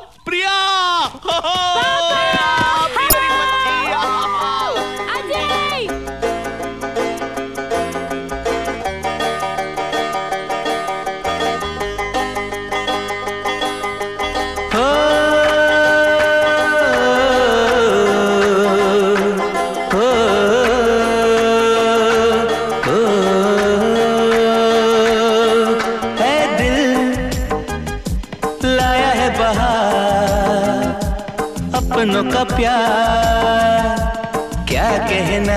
प्रिया! सपनों का प्यार क्या कहना?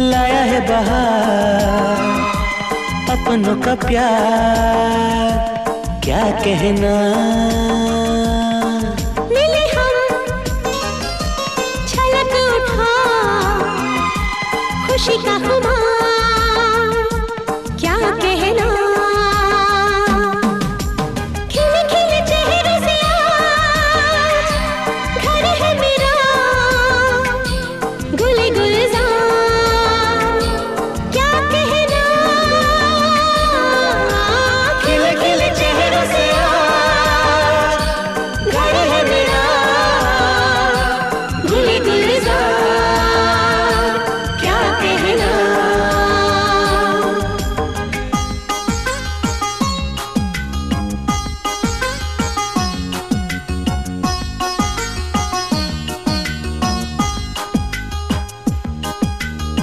लाया है बहार। अपनों का प्यार क्या कहना? मिले हम छलक उठा। खुशी का